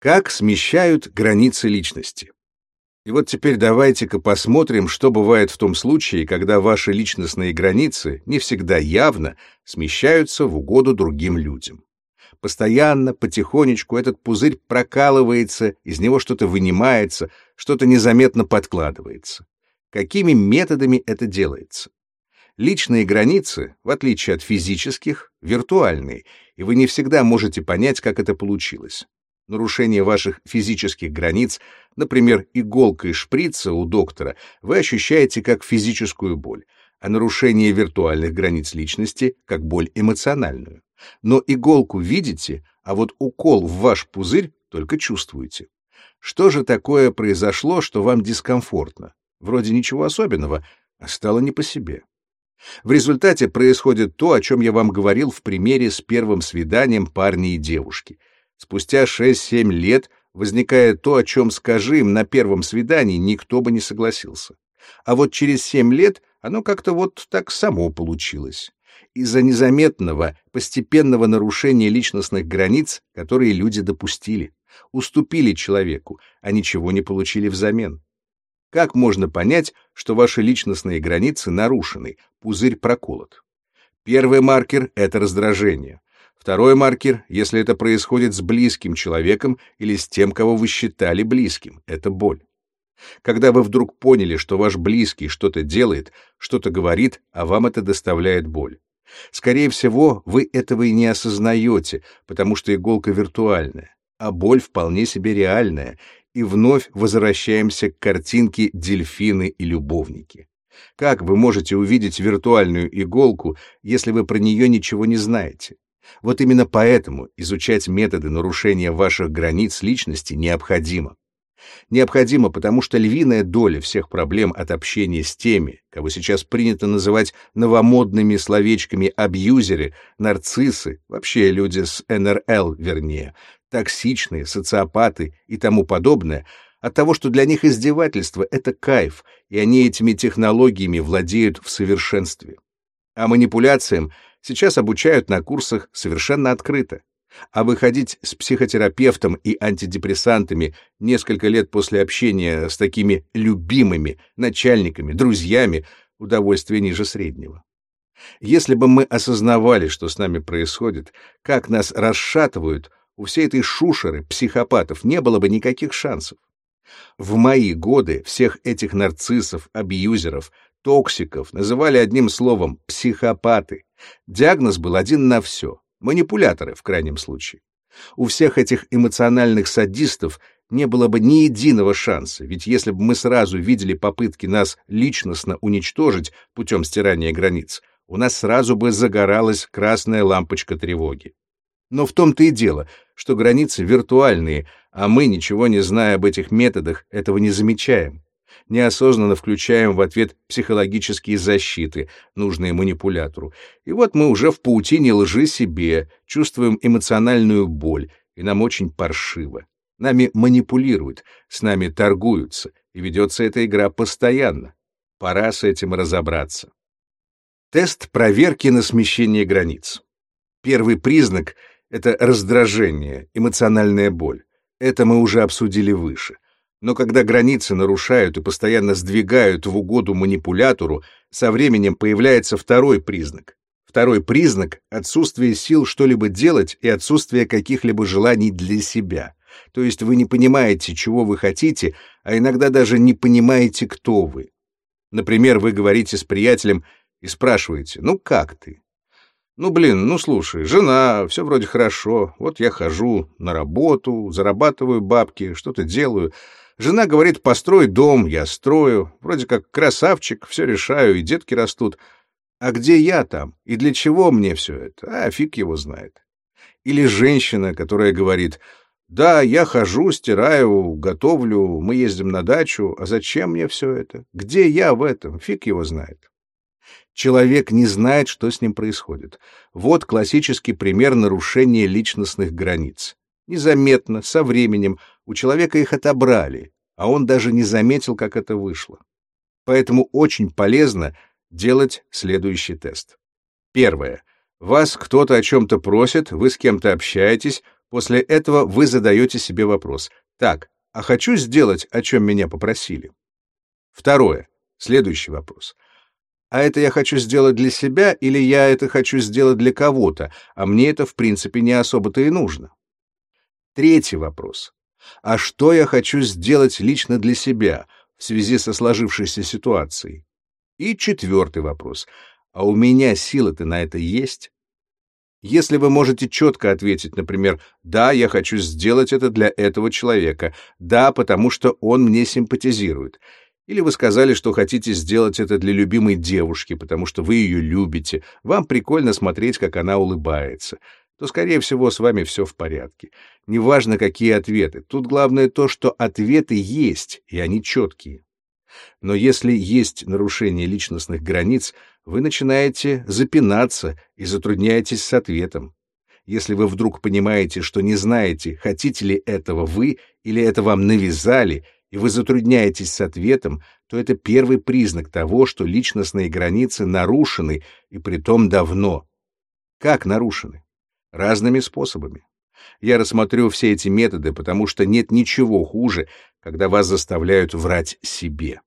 Как смещают границы личности? И вот теперь давайте-ка посмотрим, что бывает в том случае, когда ваши личностные границы не всегда явно смещаются в угоду другим людям. Постоянно, потихонечку этот пузырь прокалывается, из него что-то вынимается, что-то незаметно подкладывается. Какими методами это делается? Личные границы, в отличие от физических, виртуальные, и вы не всегда можете понять, как это получилось нарушение ваших физических границ, например, иголка и шприца у доктора, вы ощущаете как физическую боль, а нарушение виртуальных границ личности — как боль эмоциональную. Но иголку видите, а вот укол в ваш пузырь только чувствуете. Что же такое произошло, что вам дискомфортно? Вроде ничего особенного, а стало не по себе. В результате происходит то, о чем я вам говорил в примере с первым свиданием парня и девушки — Спустя 6-7 лет возникает то, о чем, скажи им, на первом свидании никто бы не согласился. А вот через 7 лет оно как-то вот так само получилось. Из-за незаметного, постепенного нарушения личностных границ, которые люди допустили, уступили человеку, а ничего не получили взамен. Как можно понять, что ваши личностные границы нарушены, пузырь проколот? Первый маркер — это раздражение. Второй маркер, если это происходит с близким человеком или с тем, кого вы считали близким, это боль. Когда вы вдруг поняли, что ваш близкий что-то делает, что-то говорит, а вам это доставляет боль. Скорее всего, вы этого и не осознаете, потому что иголка виртуальная, а боль вполне себе реальная, и вновь возвращаемся к картинке «Дельфины и любовники». Как вы можете увидеть виртуальную иголку, если вы про нее ничего не знаете? Вот именно поэтому изучать методы нарушения ваших границ личности необходимо. Необходимо, потому что львиная доля всех проблем от общения с теми, кого сейчас принято называть новомодными словечками абьюзеры, нарциссы, вообще люди с НРЛ, вернее, токсичные, социопаты и тому подобное, от того, что для них издевательство — это кайф, и они этими технологиями владеют в совершенстве. А манипуляциям — сейчас обучают на курсах совершенно открыто. А выходить с психотерапевтом и антидепрессантами несколько лет после общения с такими любимыми начальниками, друзьями — удовольствие ниже среднего. Если бы мы осознавали, что с нами происходит, как нас расшатывают, у всей этой шушеры, психопатов, не было бы никаких шансов. В мои годы всех этих нарциссов, абьюзеров, токсиков называли одним словом «психопаты», Диагноз был один на все — манипуляторы в крайнем случае. У всех этих эмоциональных садистов не было бы ни единого шанса, ведь если бы мы сразу видели попытки нас личностно уничтожить путем стирания границ, у нас сразу бы загоралась красная лампочка тревоги. Но в том-то и дело, что границы виртуальные, а мы, ничего не зная об этих методах, этого не замечаем неосознанно включаем в ответ психологические защиты, нужные манипулятору. И вот мы уже в паутине лжи себе, чувствуем эмоциональную боль, и нам очень паршиво. Нами манипулируют, с нами торгуются, и ведется эта игра постоянно. Пора с этим разобраться. Тест проверки на смещение границ. Первый признак — это раздражение, эмоциональная боль. Это мы уже обсудили выше — но когда границы нарушают и постоянно сдвигают в угоду манипулятору, со временем появляется второй признак. Второй признак — отсутствие сил что-либо делать и отсутствие каких-либо желаний для себя. То есть вы не понимаете, чего вы хотите, а иногда даже не понимаете, кто вы. Например, вы говорите с приятелем и спрашиваете, ну как ты? Ну, блин, ну слушай, жена, все вроде хорошо, вот я хожу на работу, зарабатываю бабки, что-то делаю, Жена говорит, построй дом, я строю. Вроде как красавчик, все решаю, и детки растут. А где я там? И для чего мне все это? А фиг его знает. Или женщина, которая говорит, да, я хожу, стираю, готовлю, мы ездим на дачу, а зачем мне все это? Где я в этом? Фиг его знает. Человек не знает, что с ним происходит. Вот классический пример нарушения личностных границ. Незаметно, со временем, у человека их отобрали, а он даже не заметил, как это вышло. Поэтому очень полезно делать следующий тест. Первое. Вас кто-то о чем-то просит, вы с кем-то общаетесь, После этого вы задаете себе вопрос. Так, а хочу сделать, о чем меня попросили? Второе. Следующий вопрос. А это я хочу сделать для себя или я это хочу сделать для кого-то, а мне это в принципе не особо-то и нужно? Третий вопрос. А что я хочу сделать лично для себя в связи со сложившейся ситуацией? И четвертый вопрос. А у меня силы-то на это есть? Если вы можете четко ответить, например, «Да, я хочу сделать это для этого человека», «Да, потому что он мне симпатизирует», или вы сказали, что хотите сделать это для любимой девушки, потому что вы ее любите, вам прикольно смотреть, как она улыбается, то, скорее всего, с вами все в порядке. Неважно, какие ответы. Тут главное то, что ответы есть, и они четкие. Но если есть нарушение личностных границ, вы начинаете запинаться и затрудняетесь с ответом. Если вы вдруг понимаете, что не знаете, хотите ли этого вы или это вам навязали, и вы затрудняетесь с ответом, то это первый признак того, что личностные границы нарушены, и притом давно. Как нарушены? Разными способами. Я рассмотрю все эти методы, потому что нет ничего хуже, когда вас заставляют врать себе.